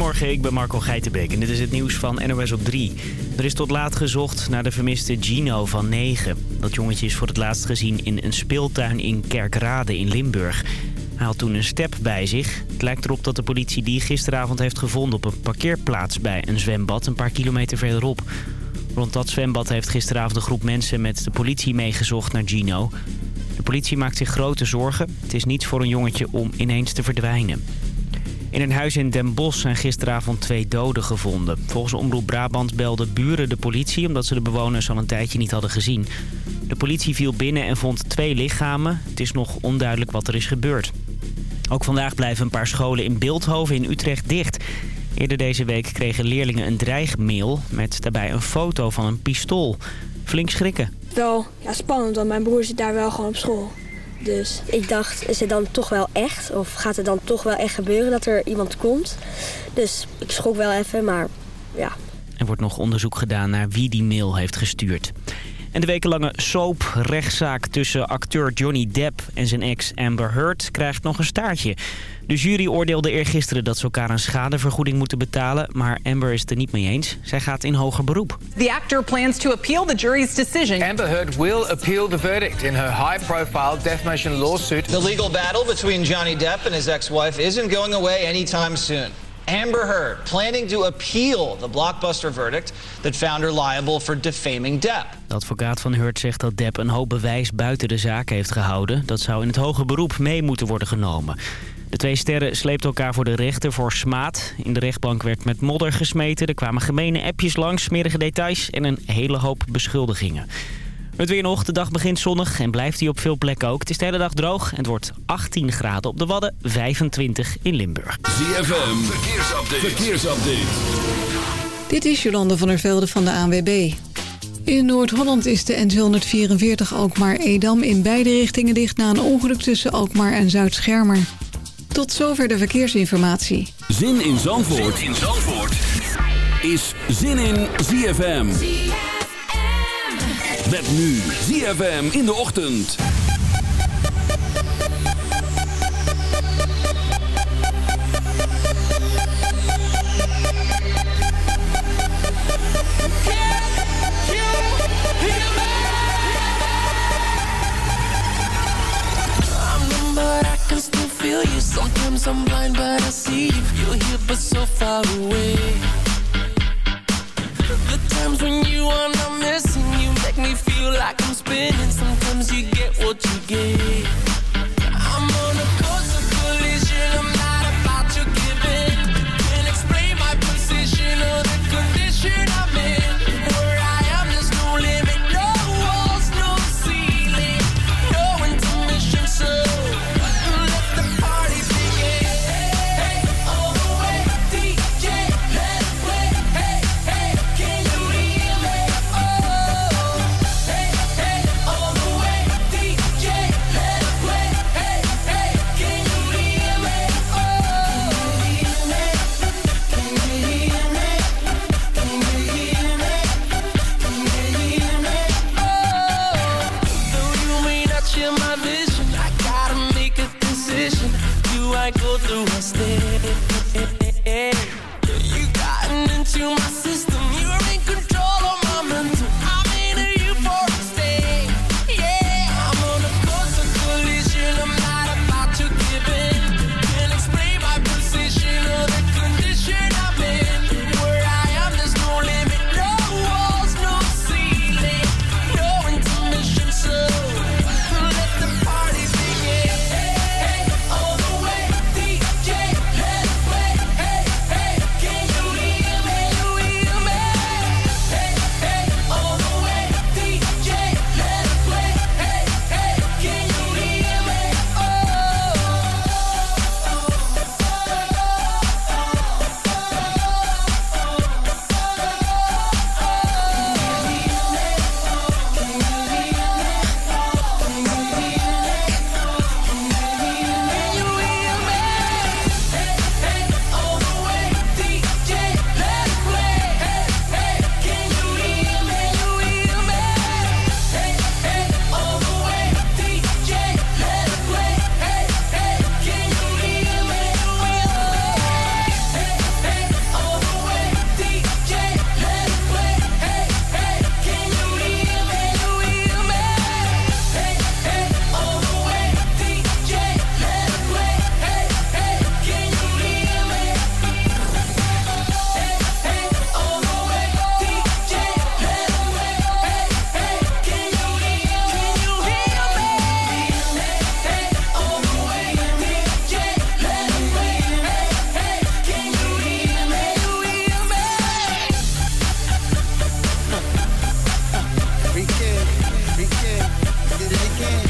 Goedemorgen, ik ben Marco Geitenbeek en dit is het nieuws van NOS op 3. Er is tot laat gezocht naar de vermiste Gino van 9. Dat jongetje is voor het laatst gezien in een speeltuin in Kerkrade in Limburg. Hij had toen een step bij zich. Het lijkt erop dat de politie die gisteravond heeft gevonden op een parkeerplaats bij een zwembad een paar kilometer verderop. Rond dat zwembad heeft gisteravond een groep mensen met de politie meegezocht naar Gino. De politie maakt zich grote zorgen. Het is niets voor een jongetje om ineens te verdwijnen. In een huis in Den Bosch zijn gisteravond twee doden gevonden. Volgens Omroep Brabant belden buren de politie... omdat ze de bewoners al een tijdje niet hadden gezien. De politie viel binnen en vond twee lichamen. Het is nog onduidelijk wat er is gebeurd. Ook vandaag blijven een paar scholen in Beeldhoven in Utrecht dicht. Eerder deze week kregen leerlingen een dreigmail... met daarbij een foto van een pistool. Flink schrikken. Wel ja, spannend, want mijn broer zit daar wel gewoon op school. Dus ik dacht, is het dan toch wel echt? Of gaat het dan toch wel echt gebeuren dat er iemand komt? Dus ik schrok wel even, maar ja. Er wordt nog onderzoek gedaan naar wie die mail heeft gestuurd. En de wekenlange soap-rechtszaak tussen acteur Johnny Depp en zijn ex Amber Heard krijgt nog een staartje. De jury oordeelde eergisteren dat ze elkaar een schadevergoeding moeten betalen, maar Amber is het er niet mee eens. Zij gaat in hoger beroep. The actor plans to appeal the jury's decision. Amber Heard will appeal the verdict in her high-profile defamation lawsuit. The legal battle between Johnny Depp and his ex-wife isn't going away anytime soon. Amber Heard planning to appeal the blockbuster verdict that found her liable for defaming Depp. De advocaat van Heard zegt dat Depp een hoop bewijs buiten de zaak heeft gehouden. Dat zou in het hoge beroep mee moeten worden genomen. De twee sterren sleepten elkaar voor de rechter voor smaad. In de rechtbank werd met modder gesmeten. Er kwamen gemene appjes langs, smerige details en een hele hoop beschuldigingen. Het weer nog. De dag begint zonnig en blijft hij op veel plekken ook. Het is de hele dag droog en het wordt 18 graden op de Wadden, 25 in Limburg. ZFM, verkeersupdate. verkeersupdate. Dit is Jolande van der Velde van de ANWB. In Noord-Holland is de N244 Alkmaar-Edam in beide richtingen dicht... na een ongeluk tussen Alkmaar en Zuid-Schermer. Tot zover de verkeersinformatie. Zin in Zandvoort, zin in Zandvoort. is Zin in ZFM. Met nu ZFM in de ochtend. Sometimes I'm blind but I see you You're here but so far away times when you are not missing You. Make me feel like I'm spinning. Sometimes you get what you get again. Did it again.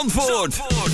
ZFM Zandvoort.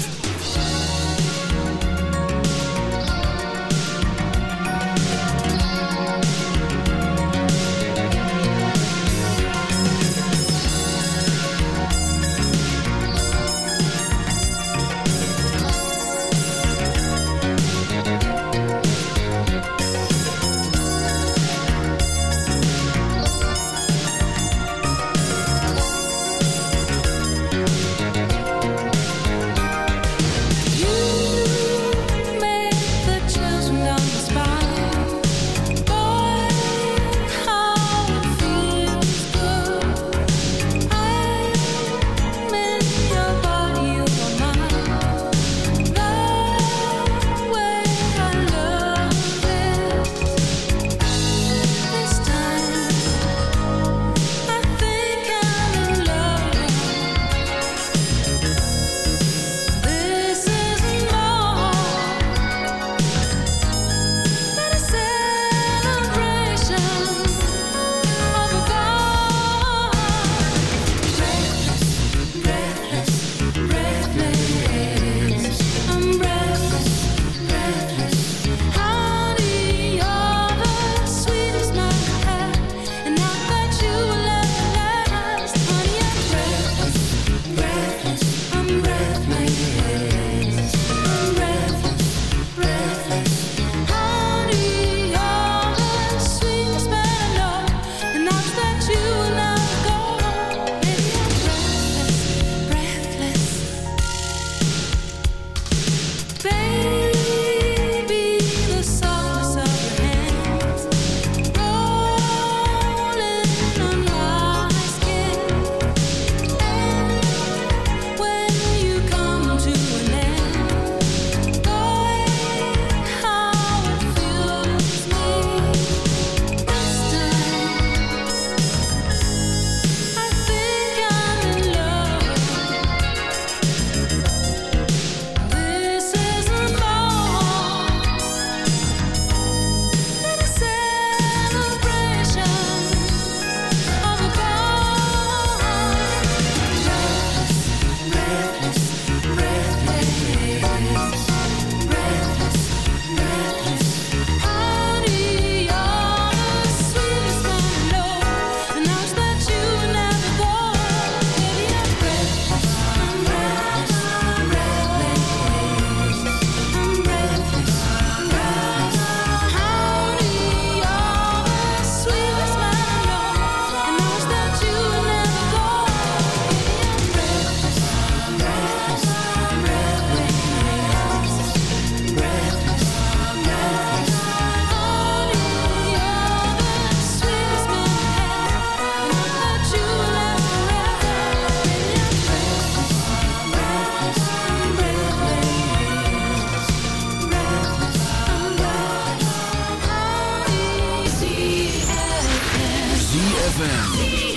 ZFM.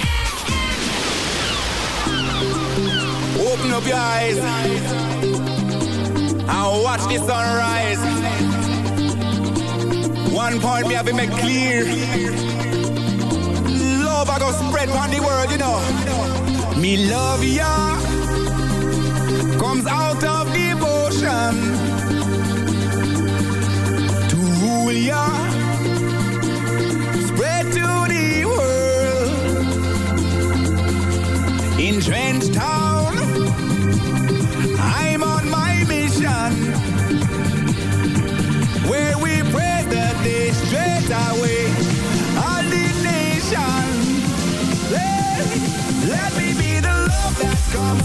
Open up your eyes and watch the sunrise. One point me have been made clear. Love I go spread round the world, you know. Me love ya comes out of devotion to rule ya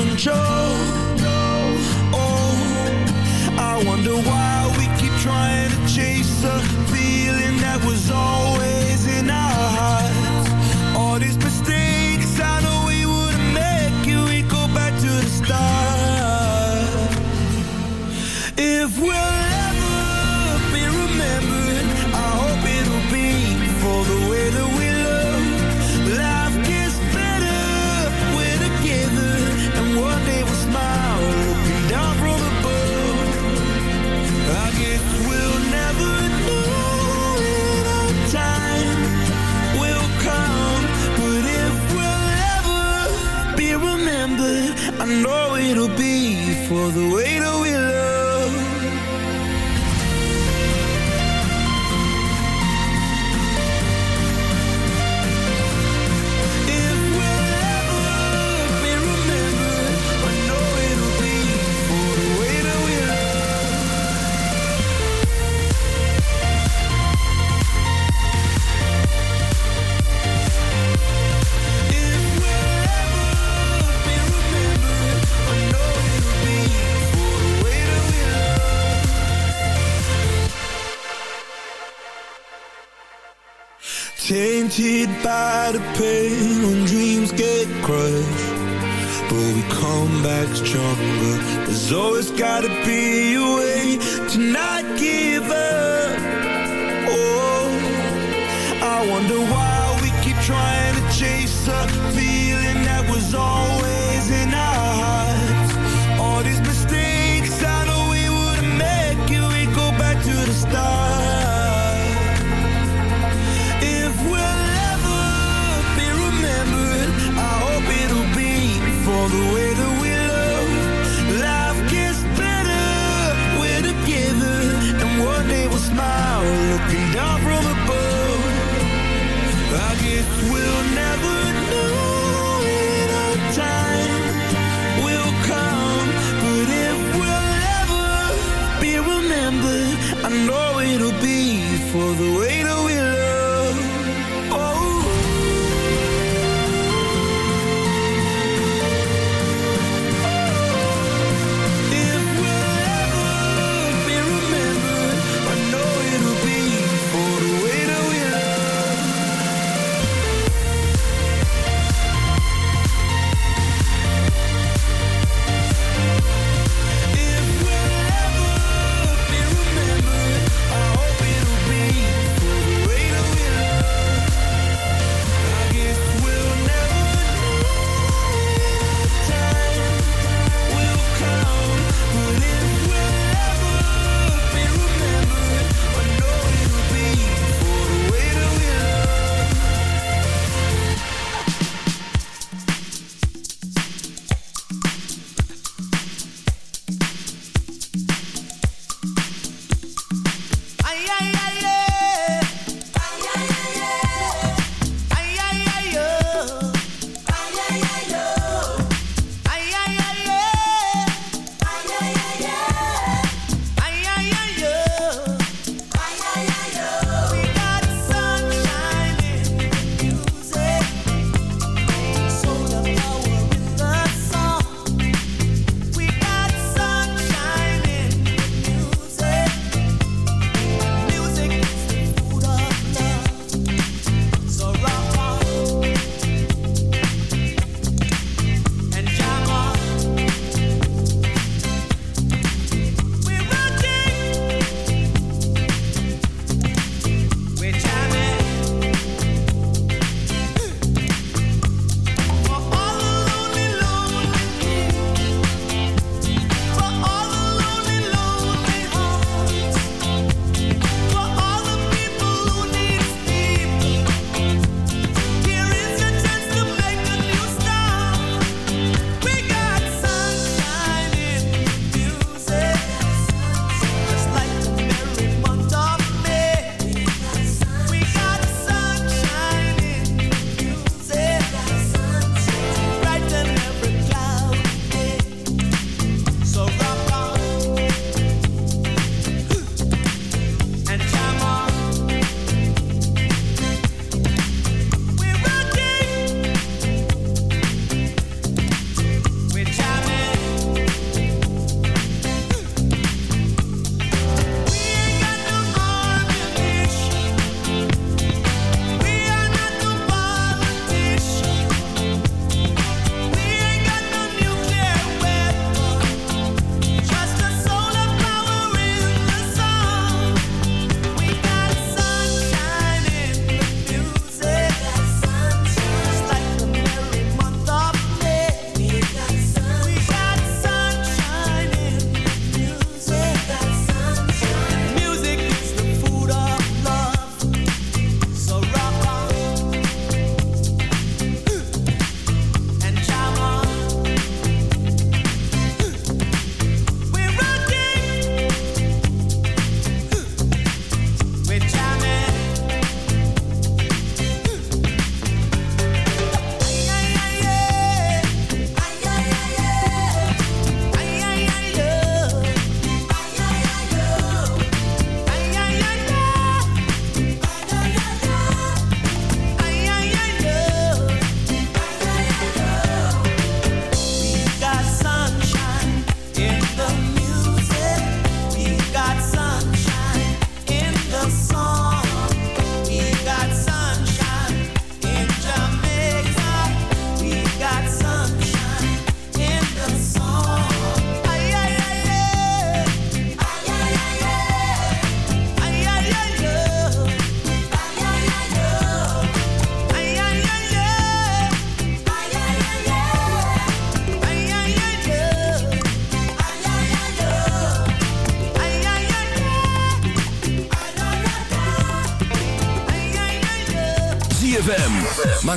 control. Oh, I wonder why we keep trying to chase a feeling that was all. try to pay when dreams get crushed. But we come back stronger. There's always gotta be a way. Tonight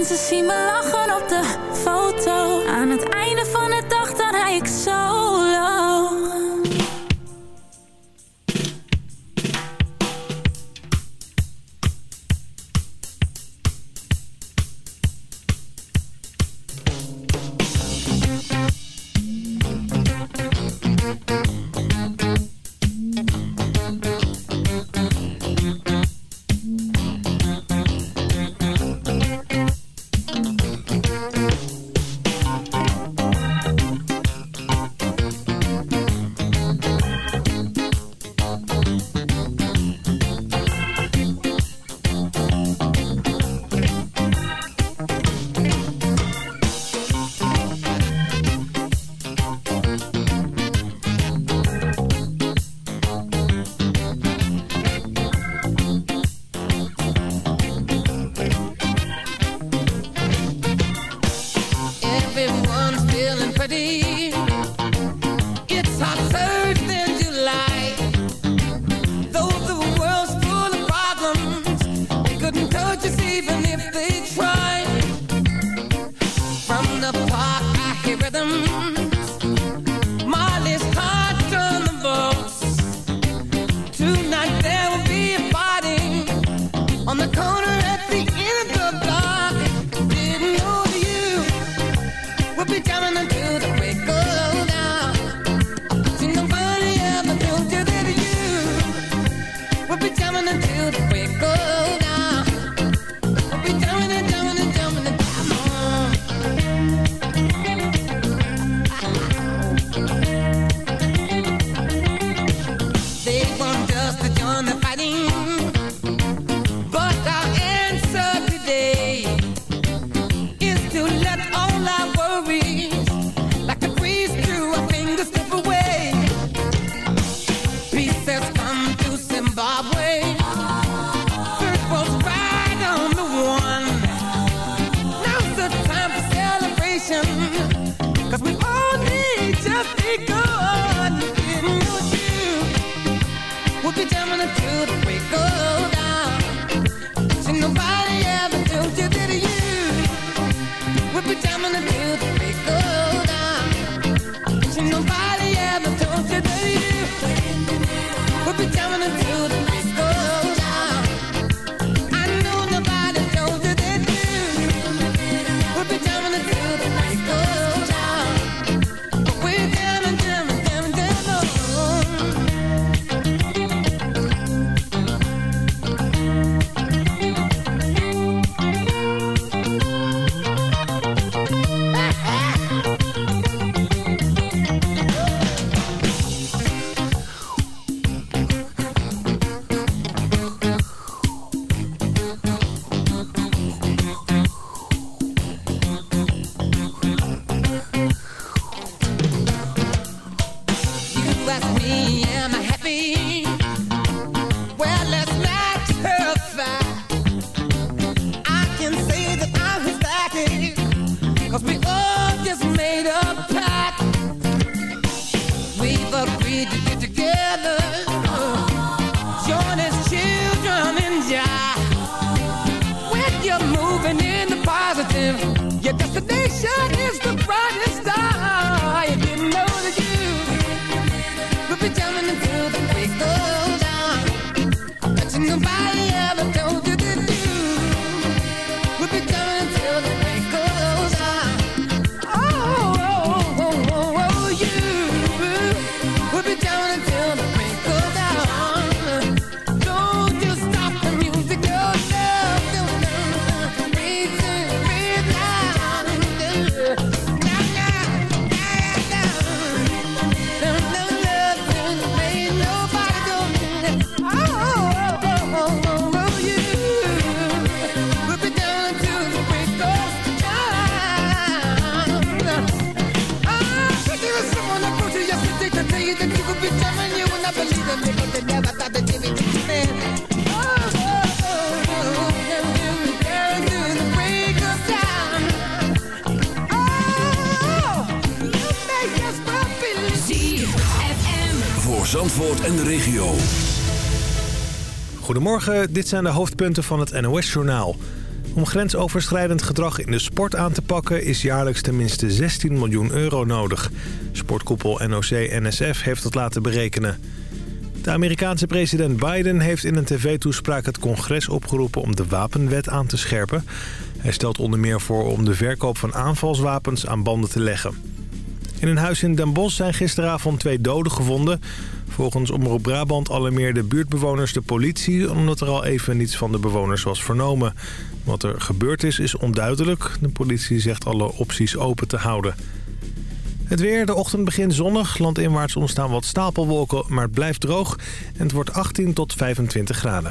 Mensen zien me lachen op de foto. Aan het einde En de regio. Goedemorgen, dit zijn de hoofdpunten van het NOS-journaal. Om grensoverschrijdend gedrag in de sport aan te pakken... is jaarlijks tenminste 16 miljoen euro nodig. Sportkoepel NOC-NSF heeft dat laten berekenen. De Amerikaanse president Biden heeft in een tv-toespraak het congres opgeroepen... om de wapenwet aan te scherpen. Hij stelt onder meer voor om de verkoop van aanvalswapens aan banden te leggen. In een huis in Den Bosch zijn gisteravond twee doden gevonden. Volgens Omroep Brabant alarmeerden buurtbewoners de politie... omdat er al even niets van de bewoners was vernomen. Wat er gebeurd is, is onduidelijk. De politie zegt alle opties open te houden. Het weer, de ochtend begint zonnig. Landinwaarts ontstaan wat stapelwolken, maar het blijft droog. En het wordt 18 tot 25 graden.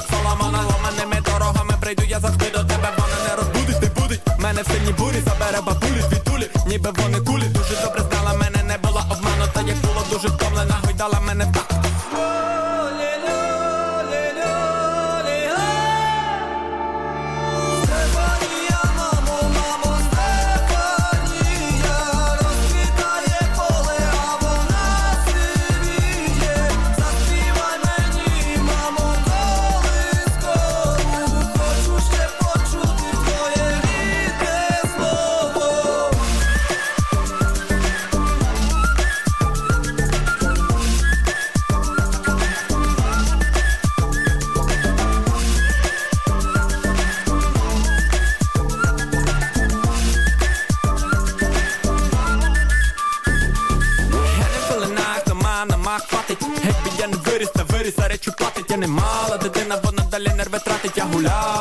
будить Соломана ламаними дорогами прийду, я завжди до тебе Вона не розбудить, не будить. Мене в сині бурі, забере бабулі звітулі, ніби вони кулі. Дуже добре знала мене, не була обманута, як було дуже втомлена, гойдала мене betrachtet ja hula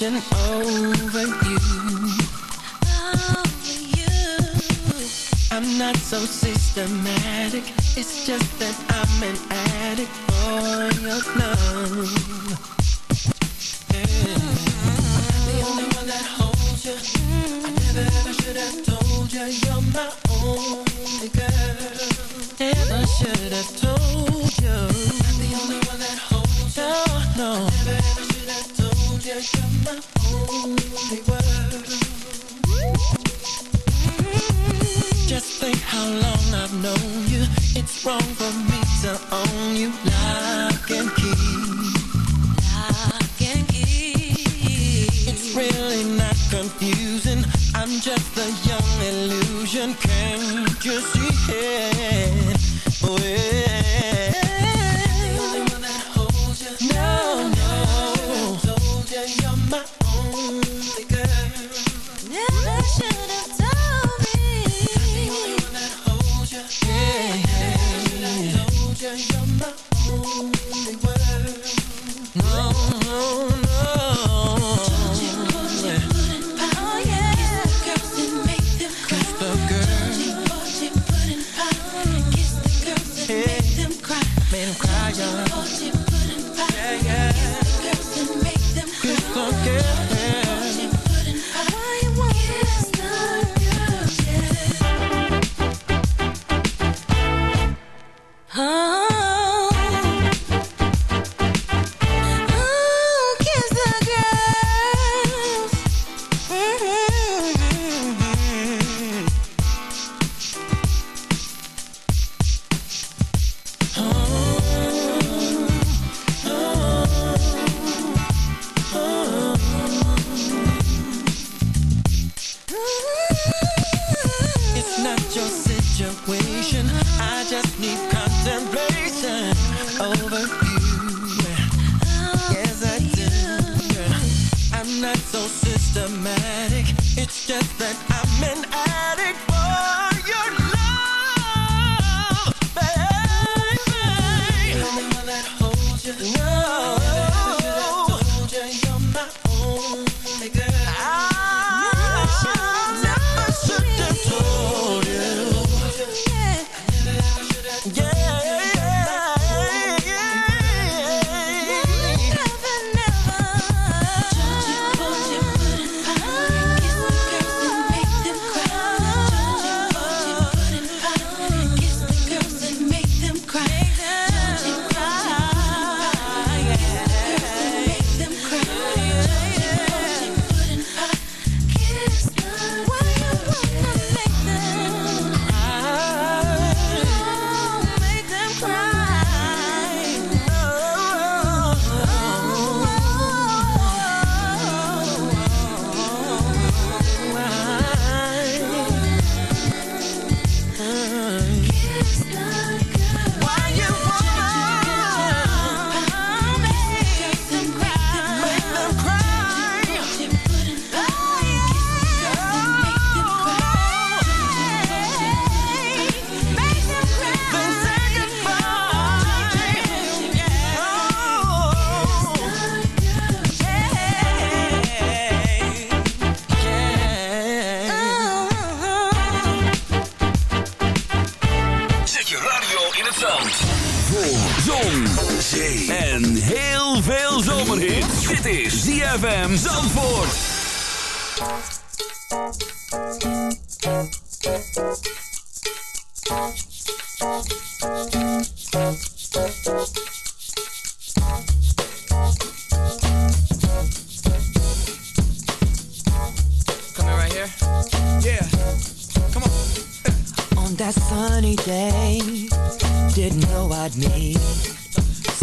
Ocean situation. I just need contemplation over you. Yes, I do. I'm not veel zomerhit. Dit is ZFM Zandvoort. Coming right here? Yeah. Come on. On that sunny day, didn't know I'd meet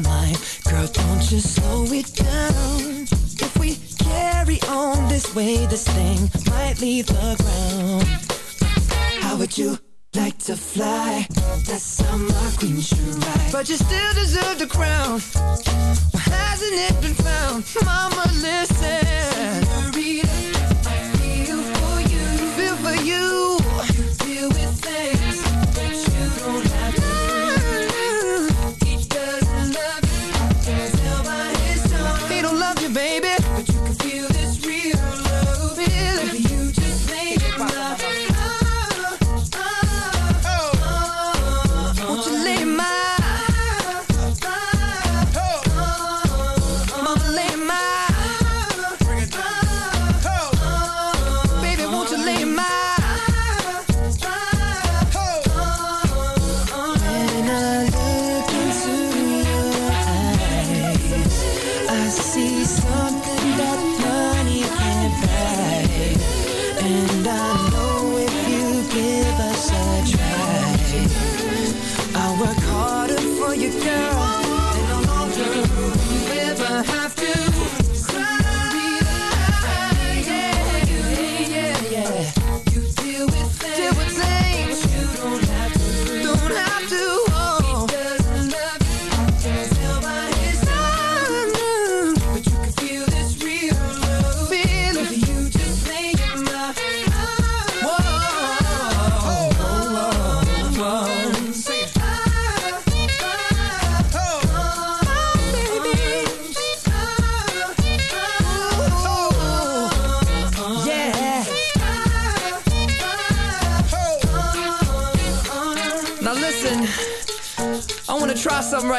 My mind, girl, don't you slow it down. If we carry on this way, this thing might leave the ground. How would you? Like to fly, that's how my queen should ride. But you still deserve the crown. Why hasn't it been found? Mama, listen. Senorita, I feel for you. Feel for you.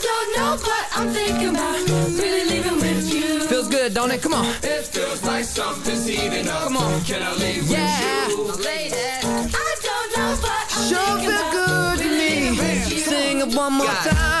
don't know, but I'm thinking about really leaving with you. Feels good, don't it? Come on. It feels like something's heating up. Come on. Can I leave Yeah. with you? Ladies, I don't know, but I'm sure feel good to me. Sing it one more God. time.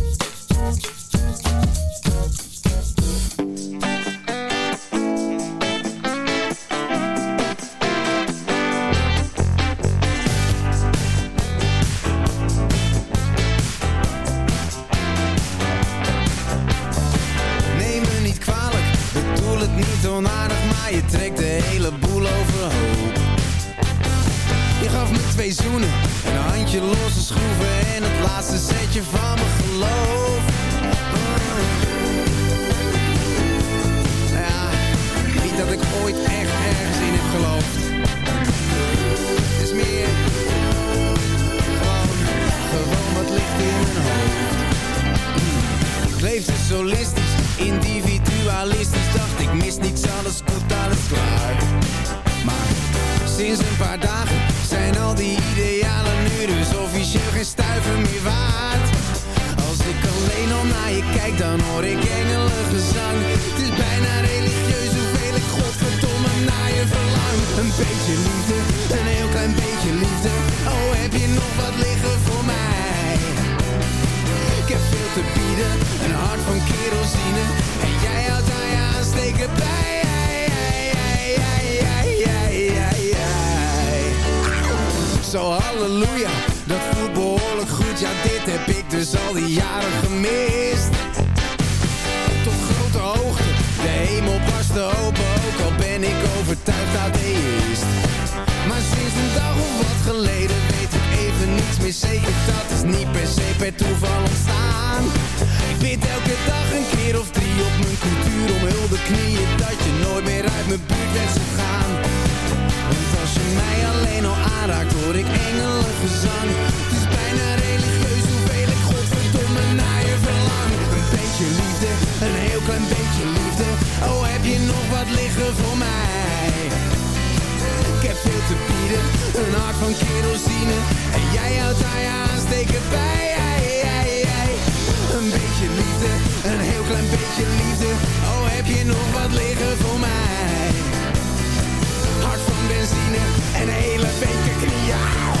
Twee Zo halleluja, dat voelt behoorlijk goed. Ja dit heb ik dus al die jaren gemist. Tot grote hoogte, de hemel barstte open Ook al ben ik overtuigd atheïst Maar sinds een dag of wat geleden weet ik even niets meer zeker. Dat is niet per se per toeval ontstaan. Ik bid elke dag een keer of drie op mijn cultuur om hulde knieën. Dat je nooit meer uit mijn buurt bent gaan Want als je mij alleen al aanraakt hoor ik engelengezang Het is bijna religieus hoeveel ik godverdomme naar je verlang. Een beetje liefde, een heel klein beetje liefde. Oh heb je nog wat liggen voor mij? Ik heb veel te bieden, een hart van kerosine. En jij houdt aan je aansteken bij. Een beetje liefde, een heel klein beetje liefde. Oh, heb je nog wat liggen voor mij van benzine en hele beker knieën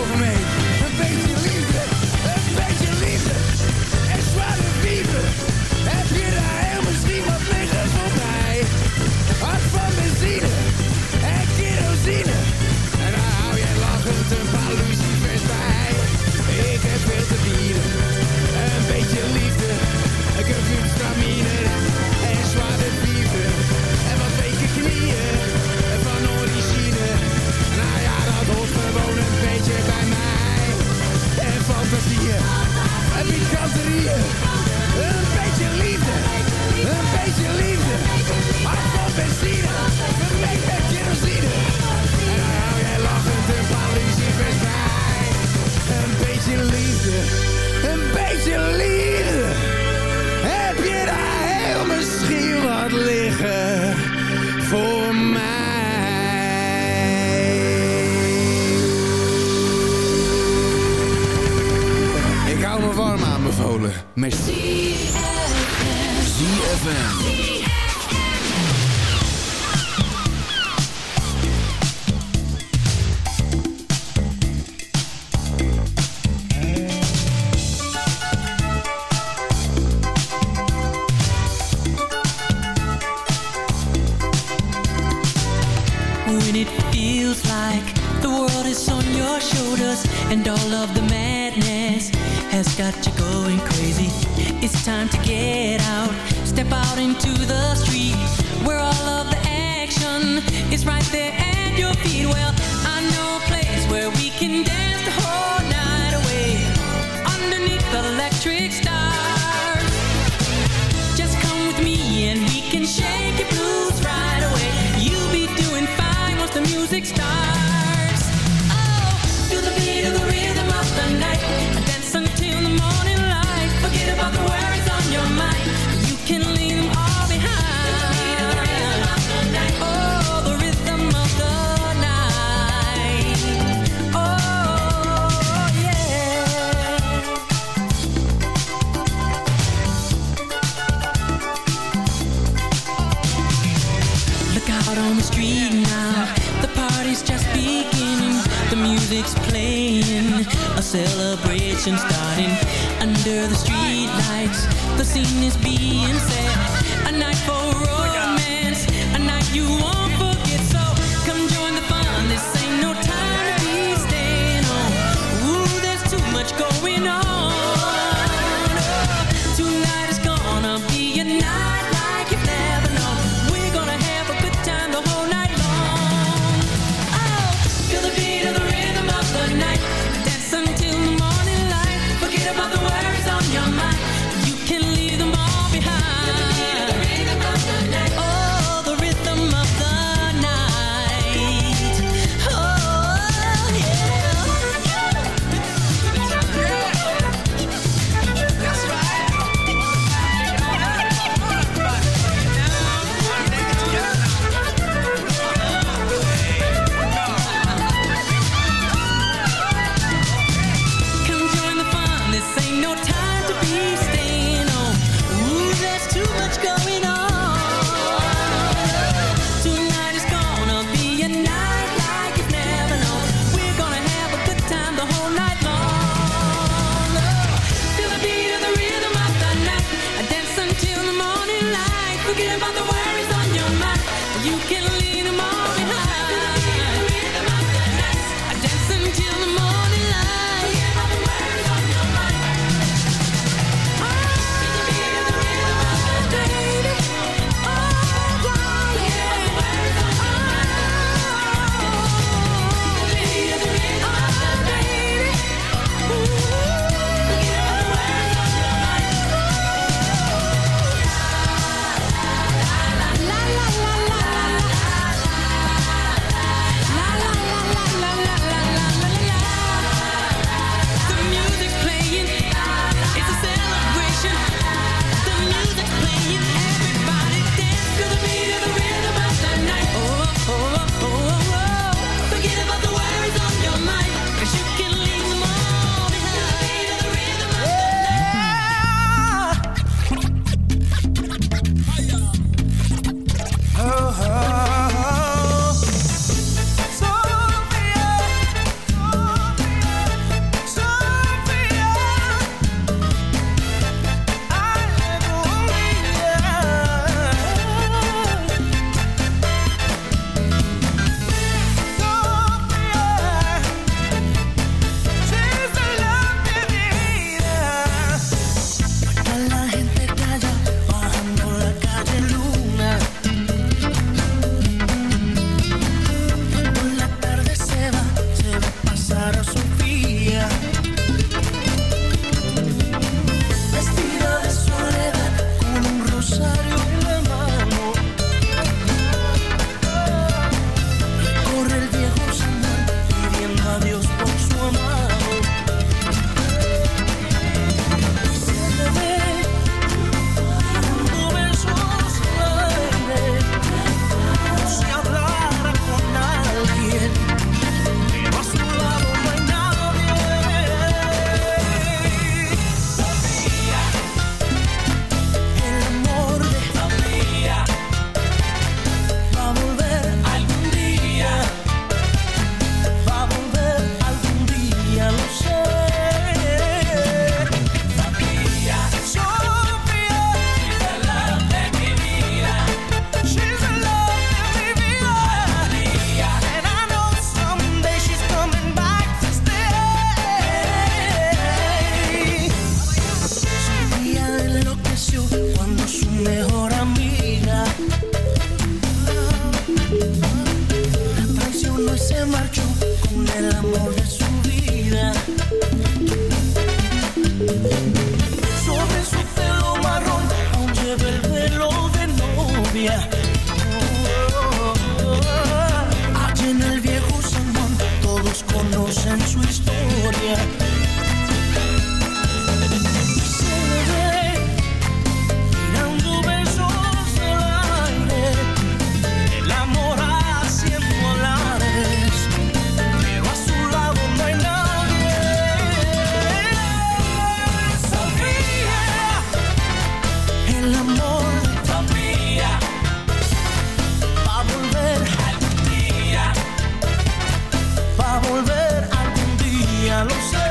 lo sé.